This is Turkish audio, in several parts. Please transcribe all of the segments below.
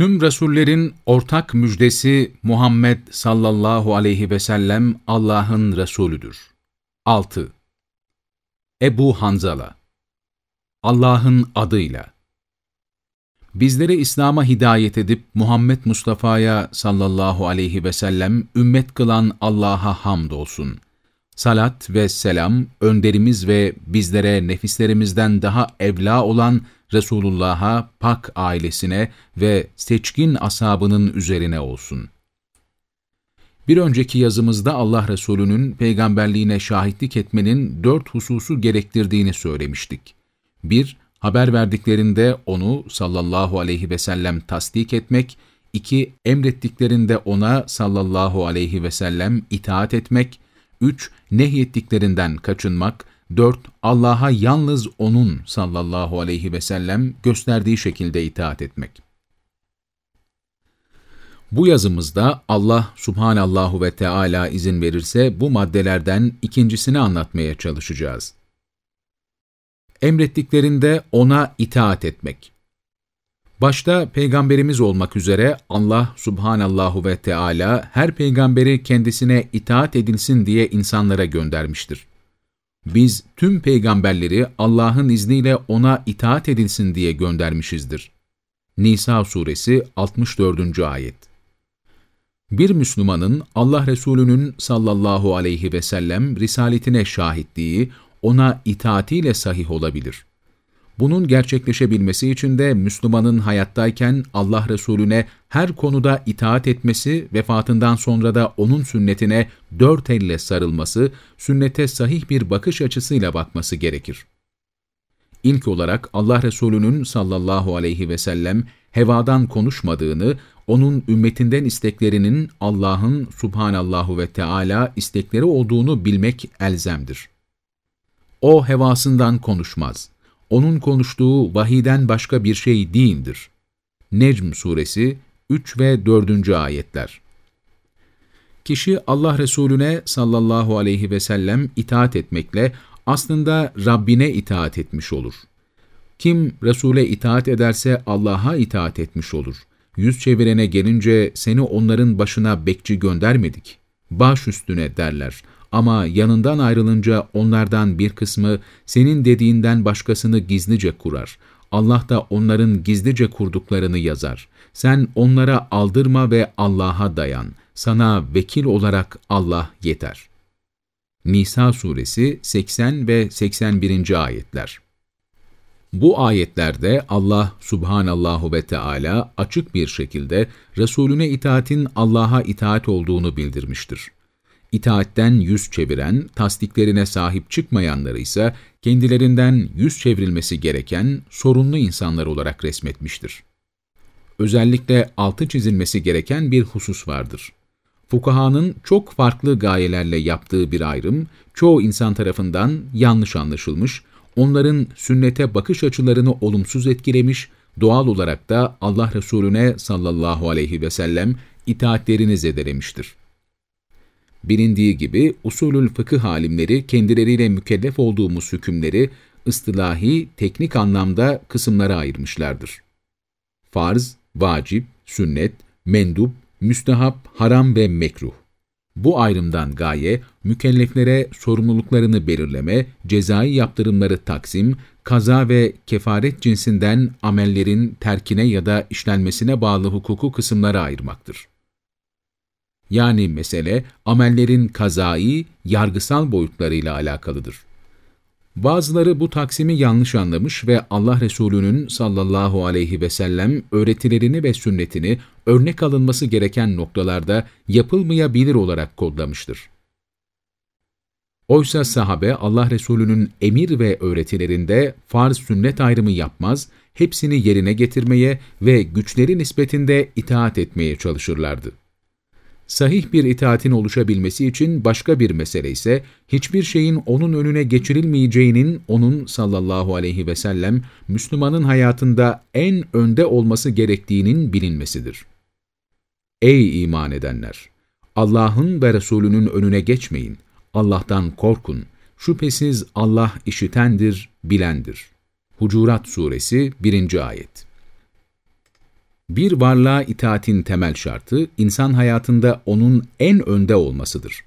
Tüm Resullerin ortak müjdesi Muhammed sallallahu aleyhi ve sellem Allah'ın Resulüdür. 6. Ebu Hanzala Allah'ın adıyla Bizleri İslam'a hidayet edip Muhammed Mustafa'ya sallallahu aleyhi ve sellem ümmet kılan Allah'a hamdolsun. Salat ve selam önderimiz ve bizlere nefislerimizden daha evla olan Resulullah'a, pak ailesine ve seçkin asabının üzerine olsun. Bir önceki yazımızda Allah Resulü'nün peygamberliğine şahitlik etmenin dört hususu gerektirdiğini söylemiştik. 1- Haber verdiklerinde onu sallallahu aleyhi ve sellem tasdik etmek, 2- Emrettiklerinde ona sallallahu aleyhi ve sellem itaat etmek, 3- Nehyettiklerinden kaçınmak, 4. Allah'a yalnız O'nun sallallahu aleyhi ve sellem gösterdiği şekilde itaat etmek. Bu yazımızda Allah subhanallahu ve Teala izin verirse bu maddelerden ikincisini anlatmaya çalışacağız. Emrettiklerinde O'na itaat etmek. Başta peygamberimiz olmak üzere Allah subhanallahu ve Teala her peygamberi kendisine itaat edilsin diye insanlara göndermiştir. Biz tüm peygamberleri Allah'ın izniyle ona itaat edilsin diye göndermişizdir. Nisa suresi 64. ayet Bir Müslümanın Allah Resulü'nün sallallahu aleyhi ve sellem risaletine şahitliği, ona itaatiyle sahih olabilir. Bunun gerçekleşebilmesi için de Müslümanın hayattayken Allah Resulüne her konuda itaat etmesi, vefatından sonra da onun sünnetine dört elle sarılması, sünnete sahih bir bakış açısıyla bakması gerekir. İlk olarak Allah Resulü'nün sallallahu aleyhi ve sellem hevadan konuşmadığını, onun ümmetinden isteklerinin Allah'ın subhanallahu ve Teala istekleri olduğunu bilmek elzemdir. O hevasından konuşmaz onun konuştuğu vahiden başka bir şey değildir. Necm suresi 3 ve 4. ayetler. Kişi Allah Resulüne sallallahu aleyhi ve sellem itaat etmekle aslında Rabbine itaat etmiş olur. Kim Resul'e itaat ederse Allah'a itaat etmiş olur. Yüz çevirene gelince seni onların başına bekçi göndermedik. Baş üstüne derler. Ama yanından ayrılınca onlardan bir kısmı senin dediğinden başkasını gizlice kurar. Allah da onların gizlice kurduklarını yazar. Sen onlara aldırma ve Allah'a dayan. Sana vekil olarak Allah yeter. Nisa suresi 80 ve 81. ayetler bu ayetlerde Allah subhanallahu ve Teala açık bir şekilde Resulüne itaatin Allah'a itaat olduğunu bildirmiştir. İtaatten yüz çeviren, tasdiklerine sahip çıkmayanları ise kendilerinden yüz çevrilmesi gereken sorunlu insanlar olarak resmetmiştir. Özellikle altı çizilmesi gereken bir husus vardır. Fukahanın çok farklı gayelerle yaptığı bir ayrım, çoğu insan tarafından yanlış anlaşılmış, onların sünnete bakış açılarını olumsuz etkilemiş, doğal olarak da Allah Resulüne sallallahu aleyhi ve sellem itaatlerini zedelemiştir. Bilindiği gibi usulül fıkıh alimleri kendileriyle mükellef olduğumuz hükümleri ıstılahi, teknik anlamda kısımlara ayırmışlardır. Farz, vacip, sünnet, mendup, müstehap, haram ve mekruh. Bu ayrımdan gaye, mükelleflere sorumluluklarını belirleme, cezai yaptırımları taksim, kaza ve kefaret cinsinden amellerin terkine ya da işlenmesine bağlı hukuku kısımlara ayırmaktır. Yani mesele amellerin kazai, yargısal boyutlarıyla alakalıdır. Bazıları bu taksimi yanlış anlamış ve Allah Resulü'nün sallallahu aleyhi ve sellem öğretilerini ve sünnetini örnek alınması gereken noktalarda yapılmayabilir olarak kodlamıştır. Oysa sahabe Allah Resulü'nün emir ve öğretilerinde farz-sünnet ayrımı yapmaz, hepsini yerine getirmeye ve güçleri nispetinde itaat etmeye çalışırlardı. Sahih bir itaatin oluşabilmesi için başka bir mesele ise hiçbir şeyin onun önüne geçirilmeyeceğinin onun sallallahu aleyhi ve sellem Müslümanın hayatında en önde olması gerektiğinin bilinmesidir. Ey iman edenler! Allah'ın ve Resulünün önüne geçmeyin. Allah'tan korkun. Şüphesiz Allah işitendir, bilendir. Hucurat Suresi 1. Ayet Bir varlığa itaatin temel şartı, insan hayatında onun en önde olmasıdır.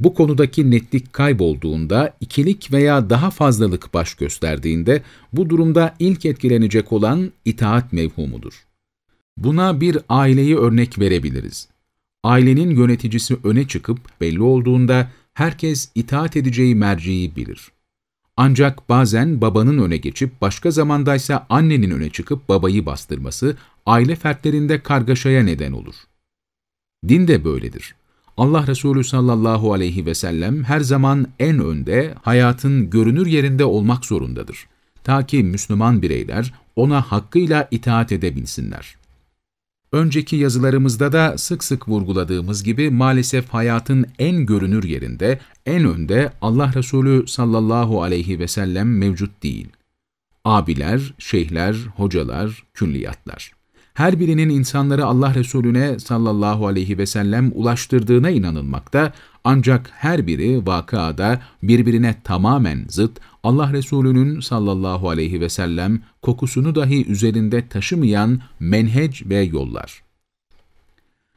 Bu konudaki netlik kaybolduğunda, ikilik veya daha fazlalık baş gösterdiğinde, bu durumda ilk etkilenecek olan itaat mevhumudur. Buna bir aileyi örnek verebiliriz. Ailenin yöneticisi öne çıkıp belli olduğunda herkes itaat edeceği merciyi bilir. Ancak bazen babanın öne geçip başka zamandaysa annenin öne çıkıp babayı bastırması aile fertlerinde kargaşaya neden olur. Din de böyledir. Allah Resulü sallallahu aleyhi ve sellem her zaman en önde, hayatın görünür yerinde olmak zorundadır. Ta ki Müslüman bireyler ona hakkıyla itaat edebilsinler. Önceki yazılarımızda da sık sık vurguladığımız gibi maalesef hayatın en görünür yerinde, en önde Allah Resulü sallallahu aleyhi ve sellem mevcut değil. Abiler, şeyhler, hocalar, külliyatlar. Her birinin insanları Allah Resulüne sallallahu aleyhi ve sellem ulaştırdığına inanılmakta, ancak her biri vakada birbirine tamamen zıt, Allah Resulü'nün sallallahu aleyhi ve sellem kokusunu dahi üzerinde taşımayan menhec ve yollar.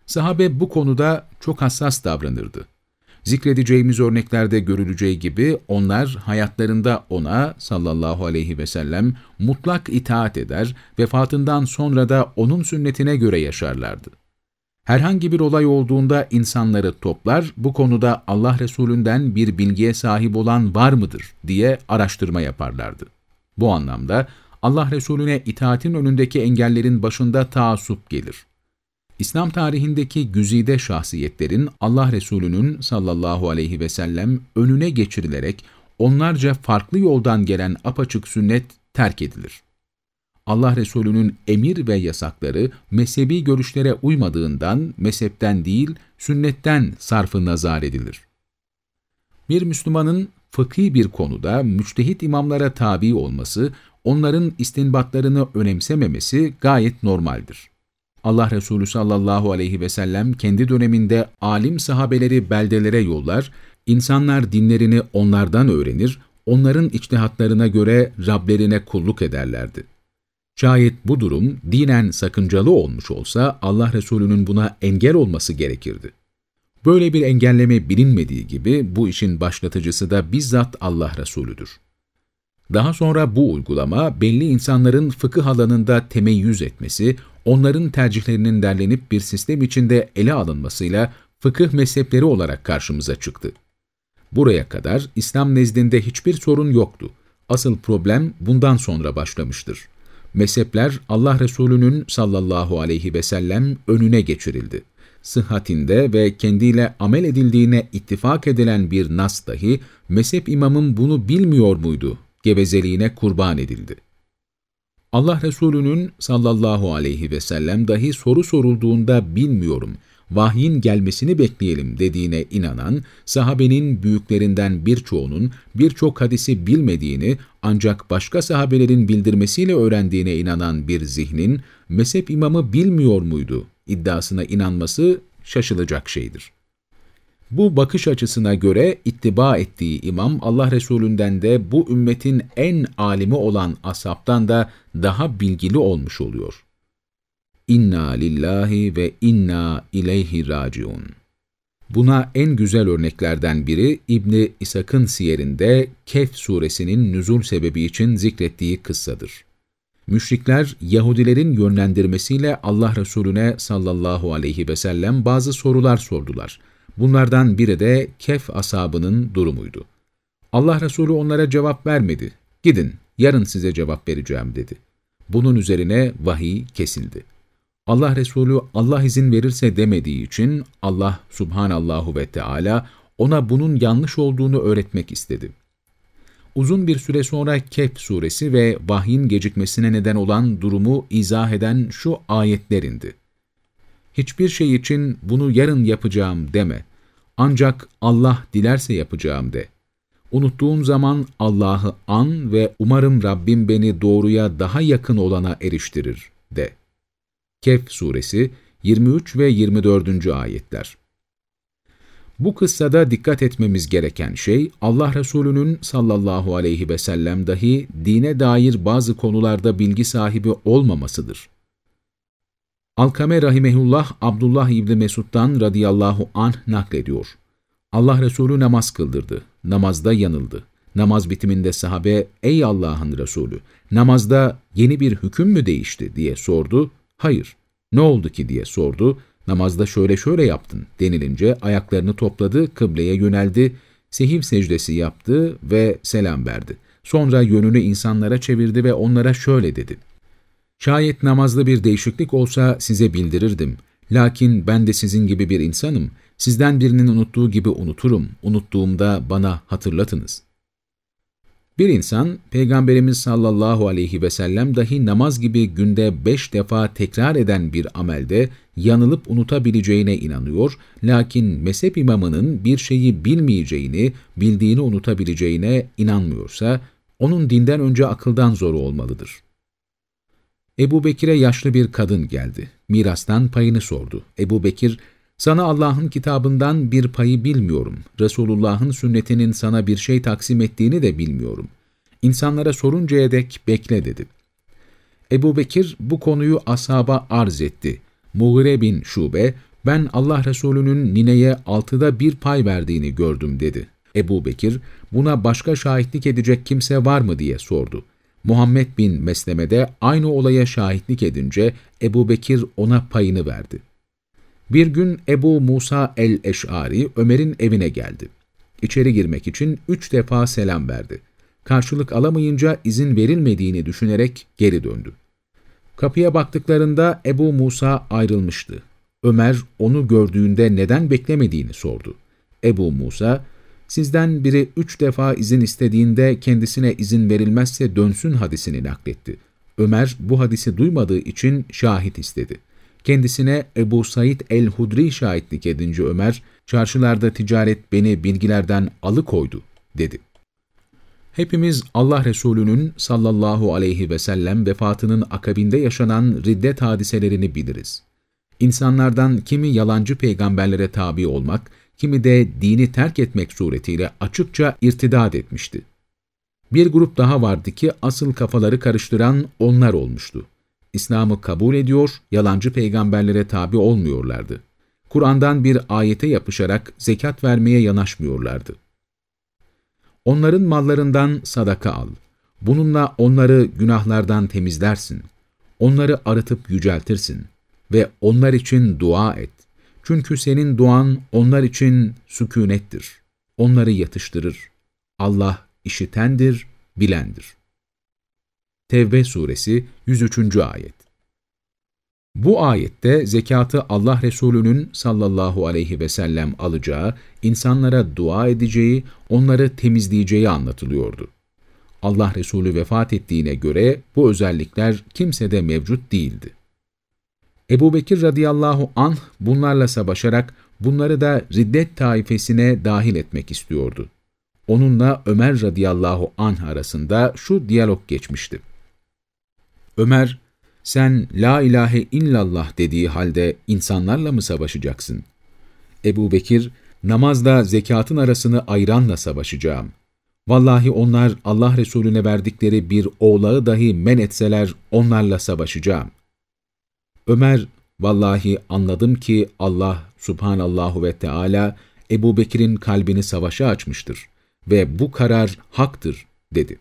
Sahabe bu konuda çok hassas davranırdı. Zikredeceğimiz örneklerde görüleceği gibi onlar hayatlarında ona sallallahu aleyhi ve sellem mutlak itaat eder, vefatından sonra da onun sünnetine göre yaşarlardı. Herhangi bir olay olduğunda insanları toplar, bu konuda Allah Resulünden bir bilgiye sahip olan var mıdır diye araştırma yaparlardı. Bu anlamda Allah Resulüne itaatin önündeki engellerin başında taassup gelir. İslam tarihindeki güzide şahsiyetlerin Allah Resulü'nün sallallahu aleyhi ve sellem önüne geçirilerek onlarca farklı yoldan gelen apaçık sünnet terk edilir. Allah Resulü'nün emir ve yasakları mezhebi görüşlere uymadığından mezhepten değil, sünnetten sarfı nazar edilir. Bir Müslümanın fıkhi bir konuda müçtehit imamlara tabi olması, onların istinbatlarını önemsememesi gayet normaldir. Allah Resulü sallallahu aleyhi ve sellem kendi döneminde alim sahabeleri beldelere yollar, insanlar dinlerini onlardan öğrenir, onların içtihatlarına göre Rablerine kulluk ederlerdi. Şayet bu durum dinen sakıncalı olmuş olsa Allah Resulü'nün buna engel olması gerekirdi. Böyle bir engelleme bilinmediği gibi bu işin başlatıcısı da bizzat Allah Resulüdür. Daha sonra bu uygulama belli insanların fıkıh alanında temeyyüz etmesi, onların tercihlerinin derlenip bir sistem içinde ele alınmasıyla fıkıh mezhepleri olarak karşımıza çıktı. Buraya kadar İslam nezdinde hiçbir sorun yoktu. Asıl problem bundan sonra başlamıştır. Mezhepler Allah Resulü'nün sallallahu aleyhi ve sellem önüne geçirildi. Sıhhatinde ve kendiyle amel edildiğine ittifak edilen bir nas dahi, mezhep imamın bunu bilmiyor muydu gevezeliğine kurban edildi. Allah Resulü'nün sallallahu aleyhi ve sellem dahi soru sorulduğunda bilmiyorum, vahyin gelmesini bekleyelim dediğine inanan, sahabenin büyüklerinden birçoğunun birçok hadisi bilmediğini ancak başka sahabelerin bildirmesiyle öğrendiğine inanan bir zihnin, mezhep imamı bilmiyor muydu iddiasına inanması şaşılacak şeydir. Bu bakış açısına göre ittiba ettiği imam Allah Resulünden de bu ümmetin en alimi olan ashabtan da daha bilgili olmuş oluyor. İnna lillahi ve inna ileyhi raciun. Buna en güzel örneklerden biri İbni İshak'ın siyerinde Kehf suresinin nüzul sebebi için zikrettiği kıssadır. Müşrikler Yahudilerin yönlendirmesiyle Allah Resulüne sallallahu aleyhi ve sellem bazı sorular sordular. Bunlardan biri de Kehf asabının durumuydu. Allah Resulü onlara cevap vermedi. Gidin, yarın size cevap vereceğim dedi. Bunun üzerine vahiy kesildi. Allah Resulü Allah izin verirse demediği için Allah subhanallahu ve Teala ona bunun yanlış olduğunu öğretmek istedi. Uzun bir süre sonra Kehf suresi ve vahyin gecikmesine neden olan durumu izah eden şu ayetler indi. Hiçbir şey için bunu yarın yapacağım deme. Ancak Allah dilerse yapacağım de. Unuttuğun zaman Allah'ı an ve umarım Rabbim beni doğruya daha yakın olana eriştirir de. Kehf suresi 23 ve 24. ayetler. Bu kıssada dikkat etmemiz gereken şey, Allah Resulü'nün sallallahu aleyhi ve sellem dahi dine dair bazı konularda bilgi sahibi olmamasıdır. Alkame Rahimehullah Abdullah İbni Mesud'dan radıyallahu anh naklediyor. Allah Resulü namaz kıldırdı. Namazda yanıldı. Namaz bitiminde sahabe, ''Ey Allah'ın Resulü, namazda yeni bir hüküm mü değişti?'' diye sordu. ''Hayır, ne oldu ki?'' diye sordu. ''Namazda şöyle şöyle yaptın.'' denilince ayaklarını topladı, kıbleye yöneldi, sehiv secdesi yaptı ve selam verdi. Sonra yönünü insanlara çevirdi ve onlara şöyle dedi. Şayet namazda bir değişiklik olsa size bildirirdim. Lakin ben de sizin gibi bir insanım. Sizden birinin unuttuğu gibi unuturum. Unuttuğumda bana hatırlatınız. Bir insan, Peygamberimiz sallallahu aleyhi ve sellem dahi namaz gibi günde beş defa tekrar eden bir amelde yanılıp unutabileceğine inanıyor, lakin mezhep imamının bir şeyi bilmeyeceğini, bildiğini unutabileceğine inanmıyorsa, onun dinden önce akıldan zoru olmalıdır. Ebu Bekir'e yaşlı bir kadın geldi. Mirastan payını sordu. Ebu Bekir, sana Allah'ın kitabından bir payı bilmiyorum. Resulullah'ın sünnetinin sana bir şey taksim ettiğini de bilmiyorum. İnsanlara soruncaya dek bekle dedi. Ebu Bekir bu konuyu ashaba arz etti. Mughire bin Şube, ben Allah Resulü'nün nineye altıda bir pay verdiğini gördüm dedi. Ebu Bekir, buna başka şahitlik edecek kimse var mı diye sordu. Muhammed bin Mesleme de aynı olaya şahitlik edince Ebu Bekir ona payını verdi. Bir gün Ebu Musa el-Eş'ari Ömer'in evine geldi. İçeri girmek için üç defa selam verdi. Karşılık alamayınca izin verilmediğini düşünerek geri döndü. Kapıya baktıklarında Ebu Musa ayrılmıştı. Ömer onu gördüğünde neden beklemediğini sordu. Ebu Musa, Sizden biri üç defa izin istediğinde kendisine izin verilmezse dönsün hadisini nakletti. Ömer bu hadisi duymadığı için şahit istedi. Kendisine Ebu Said el-Hudri şahitlik edince Ömer, çarşılarda ticaret beni bilgilerden alıkoydu, dedi. Hepimiz Allah Resulü'nün sallallahu aleyhi ve sellem vefatının akabinde yaşanan riddet hadiselerini biliriz. İnsanlardan kimi yalancı peygamberlere tabi olmak, kimi de dini terk etmek suretiyle açıkça irtidat etmişti. Bir grup daha vardı ki asıl kafaları karıştıran onlar olmuştu. İslam'ı kabul ediyor, yalancı peygamberlere tabi olmuyorlardı. Kur'an'dan bir ayete yapışarak zekat vermeye yanaşmıyorlardı. Onların mallarından sadaka al. Bununla onları günahlardan temizlersin. Onları arıtıp yüceltirsin ve onlar için dua et. Çünkü senin duan onlar için sükunettir. Onları yatıştırır. Allah işitendir, bilendir. Tevbe suresi 103. ayet Bu ayette zekatı Allah Resulü'nün sallallahu aleyhi ve sellem alacağı, insanlara dua edeceği, onları temizleyeceği anlatılıyordu. Allah Resulü vefat ettiğine göre bu özellikler kimsede mevcut değildi. Ebu Bekir radıyallahu anh bunlarla savaşarak bunları da riddet taifesine dahil etmek istiyordu. Onunla Ömer radıyallahu anh arasında şu diyalog geçmişti. Ömer, sen la ilahe illallah dediği halde insanlarla mı savaşacaksın? Ebu Bekir, namazda zekatın arasını ayranla savaşacağım. Vallahi onlar Allah Resulüne verdikleri bir oğlağı dahi men etseler onlarla savaşacağım. Ömer, vallahi anladım ki Allah subhanallahu ve Teala Ebu Bekir'in kalbini savaşa açmıştır ve bu karar haktır dedi.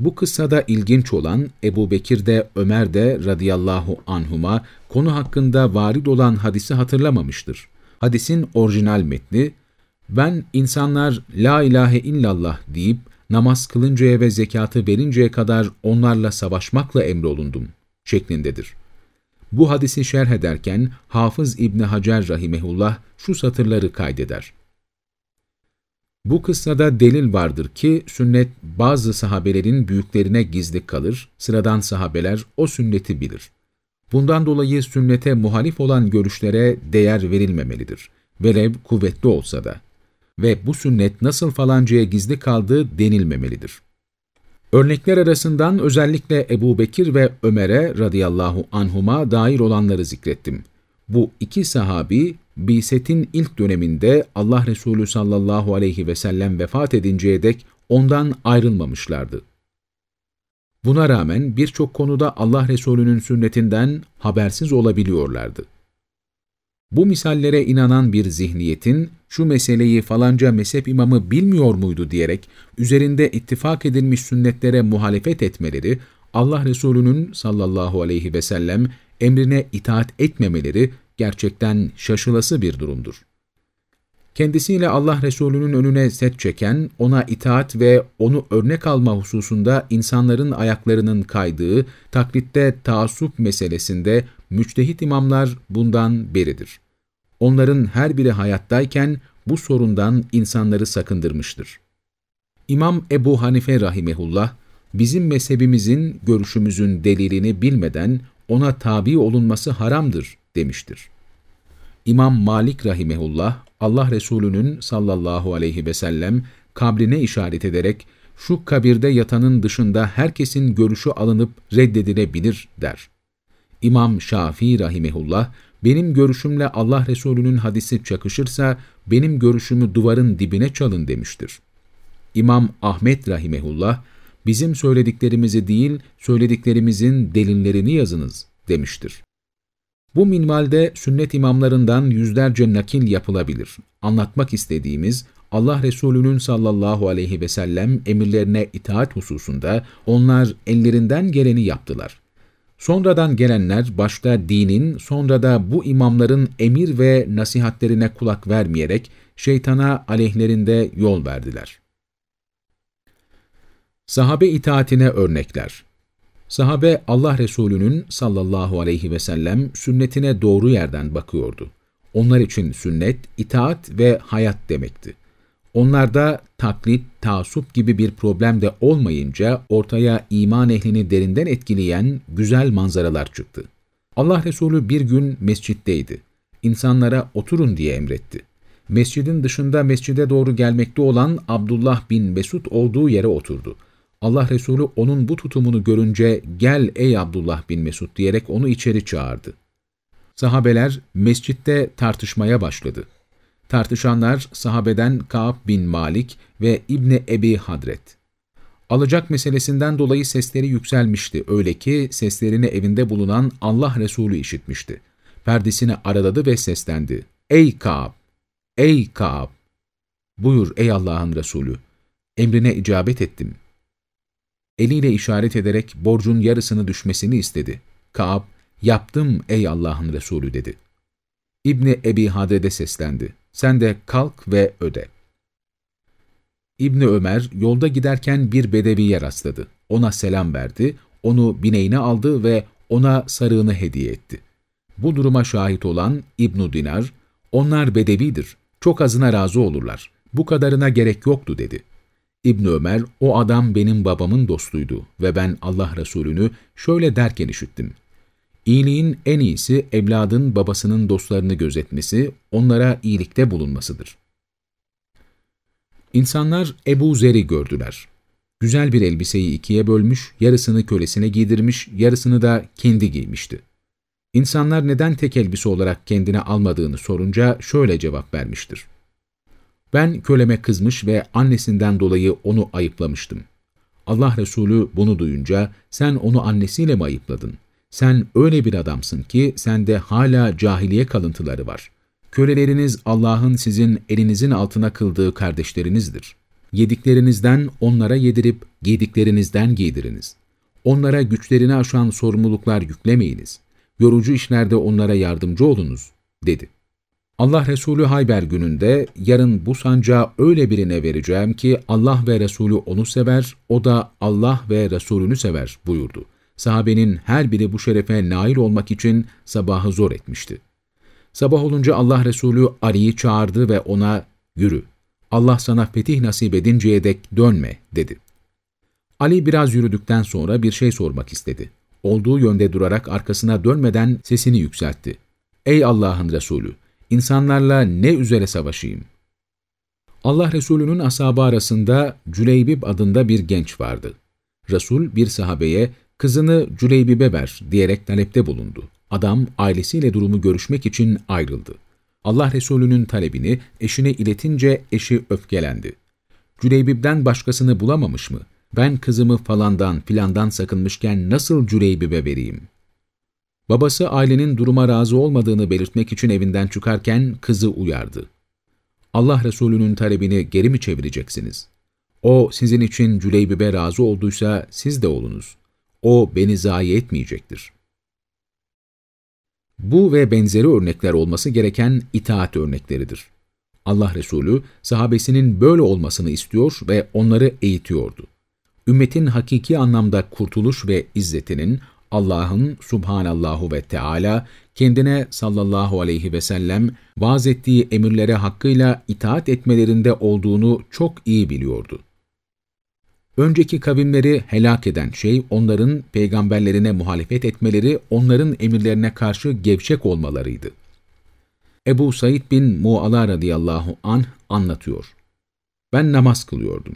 Bu kıssada ilginç olan Ebu Bekir de Ömer de radıyallahu anhuma konu hakkında varid olan hadisi hatırlamamıştır. Hadisin orijinal metni, ben insanlar la ilahe illallah deyip namaz kılıncaya ve zekatı verinceye kadar onlarla savaşmakla emrolundum şeklindedir. Bu hadisi şerh ederken Hafız İbni Hacer rahimehullah şu satırları kaydeder. Bu kıssada delil vardır ki sünnet bazı sahabelerin büyüklerine gizli kalır, sıradan sahabeler o sünneti bilir. Bundan dolayı sünnete muhalif olan görüşlere değer verilmemelidir. Velev kuvvetli olsa da. Ve bu sünnet nasıl falancaya gizli kaldığı denilmemelidir. Örnekler arasından özellikle Ebu Bekir ve Ömer'e radıyallahu anhuma dair olanları zikrettim. Bu iki sahabi, Biset'in ilk döneminde Allah Resulü sallallahu aleyhi ve sellem vefat edinceye dek ondan ayrılmamışlardı. Buna rağmen birçok konuda Allah Resulü'nün sünnetinden habersiz olabiliyorlardı. Bu misallere inanan bir zihniyetin şu meseleyi falanca mezhep imamı bilmiyor muydu diyerek üzerinde ittifak edilmiş sünnetlere muhalefet etmeleri, Allah Resulü'nün sallallahu aleyhi ve sellem emrine itaat etmemeleri gerçekten şaşılası bir durumdur. Kendisiyle Allah Resulü'nün önüne set çeken, ona itaat ve onu örnek alma hususunda insanların ayaklarının kaydığı, taklitte taassup meselesinde müçtehit imamlar bundan beridir. Onların her biri hayattayken bu sorundan insanları sakındırmıştır. İmam Ebu Hanife rahimehullah, bizim mezhebimizin, görüşümüzün delilini bilmeden ona tabi olunması haramdır demiştir. İmam Malik rahimehullah, Allah Resulü'nün sallallahu aleyhi ve sellem kabrine işaret ederek, şu kabirde yatanın dışında herkesin görüşü alınıp reddedilebilir der. İmam Şafii rahimehullah, benim görüşümle Allah Resulü'nün hadisi çakışırsa, benim görüşümü duvarın dibine çalın demiştir. İmam Ahmet rahimehullah, bizim söylediklerimizi değil, söylediklerimizin delillerini yazınız demiştir. Bu minvalde sünnet imamlarından yüzlerce nakil yapılabilir. Anlatmak istediğimiz, Allah Resulü'nün sallallahu aleyhi ve sellem emirlerine itaat hususunda onlar ellerinden geleni yaptılar. Sonradan gelenler başta dinin, sonra da bu imamların emir ve nasihatlerine kulak vermeyerek şeytana aleyhlerinde yol verdiler. Sahabe itaatine örnekler Sahabe Allah Resulü'nün sallallahu aleyhi ve sellem sünnetine doğru yerden bakıyordu. Onlar için sünnet, itaat ve hayat demekti. Onlarda taklit, taasup gibi bir problem de olmayınca ortaya iman ehlini derinden etkileyen güzel manzaralar çıktı. Allah Resulü bir gün mescitteydi. İnsanlara oturun diye emretti. Mescidin dışında mescide doğru gelmekte olan Abdullah bin Mesud olduğu yere oturdu. Allah Resulü onun bu tutumunu görünce gel ey Abdullah bin Mesud diyerek onu içeri çağırdı. Sahabeler mescitte tartışmaya başladı. Tartışanlar sahabeden Ka'b bin Malik ve İbni Ebi Hadret. Alacak meselesinden dolayı sesleri yükselmişti. Öyle ki seslerini evinde bulunan Allah Resulü işitmişti. Perdesini araladı ve seslendi. Ey Ka'b! Ey Ka'b! Buyur ey Allah'ın Resulü! Emrine icabet ettim. Eliyle işaret ederek borcun yarısını düşmesini istedi. Kaab, yaptım ey Allah'ın Resulü dedi. İbni Ebi Hadred'e seslendi. Sen de kalk ve öde. İbni Ömer yolda giderken bir bedeviye rastladı. Ona selam verdi, onu bineğine aldı ve ona sarığını hediye etti. Bu duruma şahit olan İbn Dinar, onlar bedevidir, çok azına razı olurlar, bu kadarına gerek yoktu dedi. İbn Ömer, o adam benim babamın dostuydu ve ben Allah Resulü'nü şöyle derken işittim. İyiliğin en iyisi evladın babasının dostlarını gözetmesi, onlara iyilikte bulunmasıdır. İnsanlar Ebu Zer'i gördüler. Güzel bir elbiseyi ikiye bölmüş, yarısını kölesine giydirmiş, yarısını da kendi giymişti. İnsanlar neden tek elbise olarak kendine almadığını sorunca şöyle cevap vermiştir. Ben köleme kızmış ve annesinden dolayı onu ayıplamıştım. Allah Resulü bunu duyunca sen onu annesiyle mi ayıpladın? Sen öyle bir adamsın ki sende hala cahiliye kalıntıları var. Köleleriniz Allah'ın sizin elinizin altına kıldığı kardeşlerinizdir. Yediklerinizden onlara yedirip giydiklerinizden giydiriniz. Onlara güçlerini aşan sorumluluklar yüklemeyiniz. Yorucu işlerde onlara yardımcı olunuz, dedi. Allah Resulü Hayber gününde yarın bu sancağı öyle birine vereceğim ki Allah ve Resulü onu sever, o da Allah ve Resulünü sever buyurdu. Sahabenin her biri bu şerefe nail olmak için sabahı zor etmişti. Sabah olunca Allah Resulü Ali'yi çağırdı ve ona yürü, Allah sana fetih nasip edinceye dek dönme dedi. Ali biraz yürüdükten sonra bir şey sormak istedi. Olduğu yönde durarak arkasına dönmeden sesini yükseltti. Ey Allah'ın Resulü! insanlarla ne üzere savaşayım? Allah Resulü'nün ashabı arasında Cüleybib adında bir genç vardı. Resul bir sahabeye kızını Cüleybib'e ver diyerek talepte bulundu. Adam ailesiyle durumu görüşmek için ayrıldı. Allah Resulü'nün talebini eşine iletince eşi öfkelendi. Cüleybib'den başkasını bulamamış mı? ben kızımı falandan filandan sakınmışken nasıl Cüleybibe vereyim? Babası ailenin duruma razı olmadığını belirtmek için evinden çıkarken kızı uyardı. Allah Resulü'nün talebini geri mi çevireceksiniz? O sizin için Cüleybibe razı olduysa siz de olunuz. O beni zayi etmeyecektir. Bu ve benzeri örnekler olması gereken itaat örnekleridir. Allah Resulü sahabesinin böyle olmasını istiyor ve onları eğitiyordu. Ümmetin hakiki anlamda kurtuluş ve izzetinin Allah'ın subhanallahu ve Teala kendine sallallahu aleyhi ve sellem vaaz ettiği emirlere hakkıyla itaat etmelerinde olduğunu çok iyi biliyordu. Önceki kavimleri helak eden şey onların peygamberlerine muhalefet etmeleri, onların emirlerine karşı gevşek olmalarıydı. Ebu Said bin Mu'ala radıyallahu anh anlatıyor. Ben namaz kılıyordum.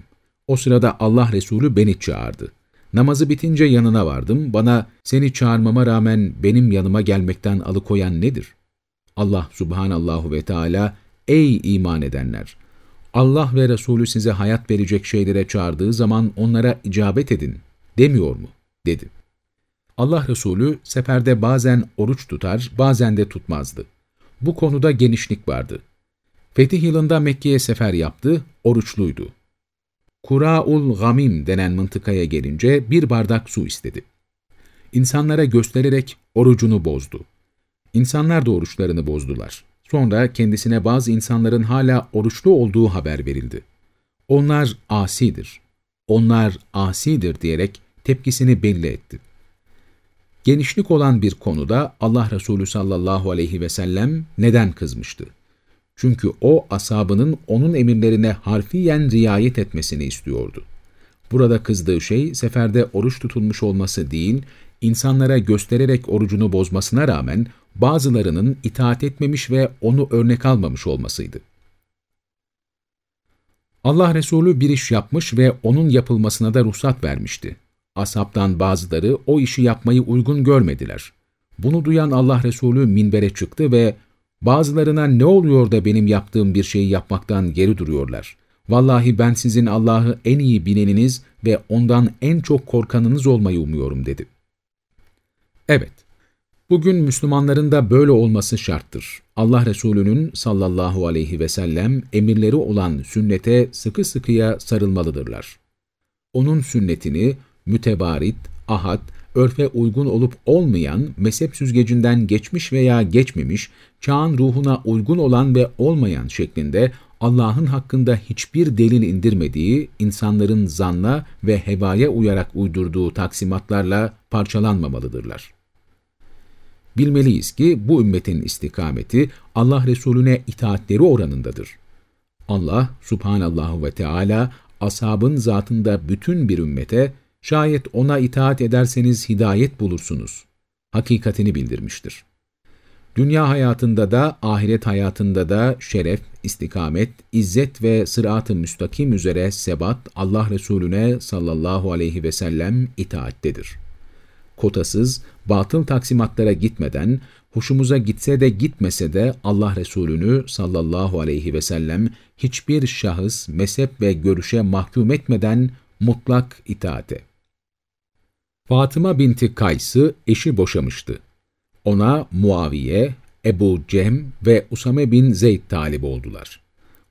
O sırada Allah Resulü beni çağırdı. Namazı bitince yanına vardım. Bana seni çağırmama rağmen benim yanıma gelmekten alıkoyan nedir? Allah subhanallahu ve Teala ey iman edenler! Allah ve Resulü size hayat verecek şeylere çağırdığı zaman onlara icabet edin demiyor mu? dedi. Allah Resulü seferde bazen oruç tutar, bazen de tutmazdı. Bu konuda genişlik vardı. Fetih yılında Mekke'ye sefer yaptı, oruçluydu. Kura'ul Gamim denen mıntıkaya gelince bir bardak su istedi. İnsanlara göstererek orucunu bozdu. İnsanlar da oruçlarını bozdular. Sonra kendisine bazı insanların hala oruçlu olduğu haber verildi. Onlar asidir, onlar asidir diyerek tepkisini belli etti. Genişlik olan bir konuda Allah Resulü sallallahu aleyhi ve sellem neden kızmıştı? Çünkü o asabının onun emirlerine harfiyen riayet etmesini istiyordu. Burada kızdığı şey seferde oruç tutulmuş olması değil, insanlara göstererek orucunu bozmasına rağmen bazılarının itaat etmemiş ve onu örnek almamış olmasıydı. Allah Resulü bir iş yapmış ve onun yapılmasına da ruhsat vermişti. Asaptan bazıları o işi yapmayı uygun görmediler. Bunu duyan Allah Resulü minbere çıktı ve bazılarına ne oluyor da benim yaptığım bir şeyi yapmaktan geri duruyorlar. Vallahi ben sizin Allah'ı en iyi bileniniz ve ondan en çok korkanınız olmayı umuyorum dedi. Evet, bugün Müslümanların da böyle olması şarttır. Allah Resulü'nün sallallahu aleyhi ve sellem emirleri olan sünnete sıkı sıkıya sarılmalıdırlar. Onun sünnetini mütebarit, ahad, örfe uygun olup olmayan, mezhep süzgecinden geçmiş veya geçmemiş, çağın ruhuna uygun olan ve olmayan şeklinde Allah'ın hakkında hiçbir delil indirmediği, insanların zanla ve hevaya uyarak uydurduğu taksimatlarla parçalanmamalıdırlar. Bilmeliyiz ki bu ümmetin istikameti Allah Resulüne itaatleri oranındadır. Allah subhanallahu ve Teala ashabın zatında bütün bir ümmete şayet ona itaat ederseniz hidayet bulursunuz. Hakikatini bildirmiştir. Dünya hayatında da, ahiret hayatında da şeref, istikamet, izzet ve sırat-ı müstakim üzere sebat Allah Resulüne sallallahu aleyhi ve sellem itaattedir. Kotasız, batıl taksimatlara gitmeden, hoşumuza gitse de gitmese de Allah Resulünü sallallahu aleyhi ve sellem hiçbir şahıs, mezhep ve görüşe mahkum etmeden mutlak itaate. Fatıma binti Kays'ı eşi boşamıştı. Ona Muaviye, Ebu Cem ve Usame bin Zeyd talip oldular.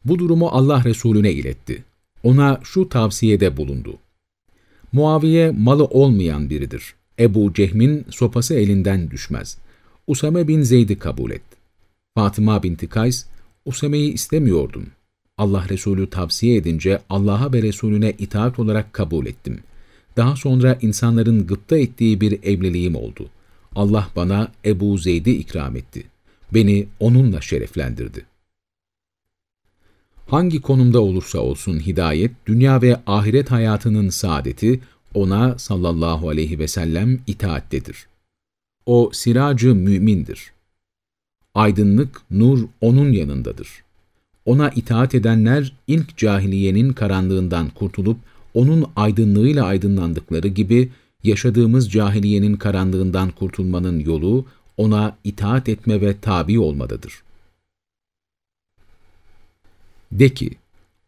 Bu durumu Allah Resulüne iletti. Ona şu tavsiyede bulundu. Muaviye malı olmayan biridir. Ebu Cehm'in sopası elinden düşmez. Usame bin Zeyd'i kabul et. Fatıma binti Kays, Usame'yi istemiyordum. Allah Resulü tavsiye edince Allah'a ve Resulüne itaat olarak kabul ettim. Daha sonra insanların gıpta ettiği bir evliliğim oldu. Allah bana Ebu Zeyd'i ikram etti. Beni onunla şereflendirdi. Hangi konumda olursa olsun hidayet, dünya ve ahiret hayatının saadeti, ona sallallahu aleyhi ve sellem itaattedir. O siracı mümindir. Aydınlık, nur onun yanındadır. Ona itaat edenler ilk cahiliyenin karanlığından kurtulup onun aydınlığıyla aydınlandıkları gibi yaşadığımız cahiliyenin karanlığından kurtulmanın yolu ona itaat etme ve tabi olmadadır. De ki,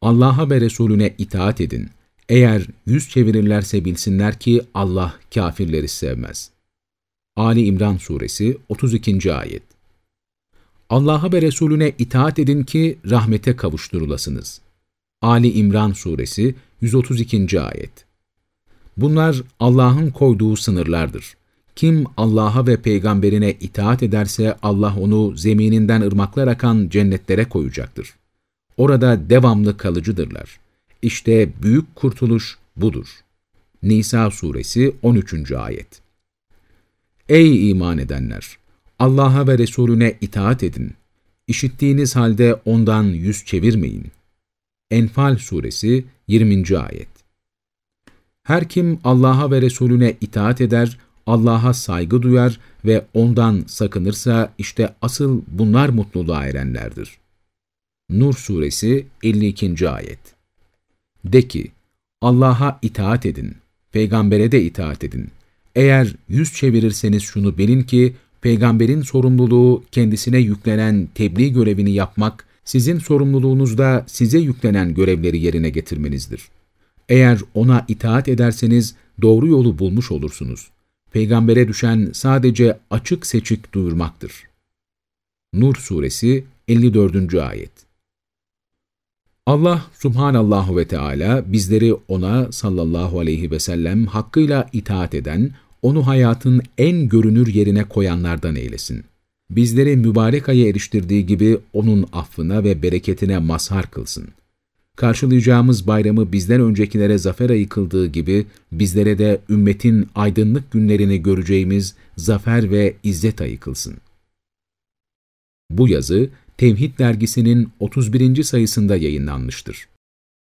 Allah'a ve Resulüne itaat edin, Eğer yüz çevirirlerse bilsinler ki Allah kafirleri sevmez. Ali İmran Suresi 32. Ayet Allah'a ve Resulüne itaat edin ki rahmete kavuşturulasınız. Ali İmran Suresi 132. Ayet Bunlar Allah'ın koyduğu sınırlardır. Kim Allah'a ve peygamberine itaat ederse Allah onu zemininden ırmaklar akan cennetlere koyacaktır. Orada devamlı kalıcıdırlar. İşte büyük kurtuluş budur. Nisa suresi 13. ayet Ey iman edenler! Allah'a ve Resulüne itaat edin. İşittiğiniz halde ondan yüz çevirmeyin. Enfal suresi 20. ayet Her kim Allah'a ve Resulüne itaat eder, Allah'a saygı duyar ve ondan sakınırsa işte asıl bunlar mutluluğa erenlerdir. Nur Suresi 52. Ayet De ki, Allah'a itaat edin, peygambere de itaat edin. Eğer yüz çevirirseniz şunu bilin ki, peygamberin sorumluluğu kendisine yüklenen tebliğ görevini yapmak, sizin sorumluluğunuzda size yüklenen görevleri yerine getirmenizdir. Eğer ona itaat ederseniz doğru yolu bulmuş olursunuz. Peygambere düşen sadece açık seçik duyurmaktır. Nur Suresi 54. Ayet Allah subhanallahu ve Teala bizleri ona sallallahu aleyhi ve sellem hakkıyla itaat eden, onu hayatın en görünür yerine koyanlardan eylesin. Bizleri mübarek aya eriştirdiği gibi onun affına ve bereketine mazhar kılsın. Karşılayacağımız bayramı bizden öncekilere zafer ayı kıldığı gibi bizlere de ümmetin aydınlık günlerini göreceğimiz zafer ve izzet ayı kılsın. Bu yazı Tevhid dergisinin 31. sayısında yayınlanmıştır.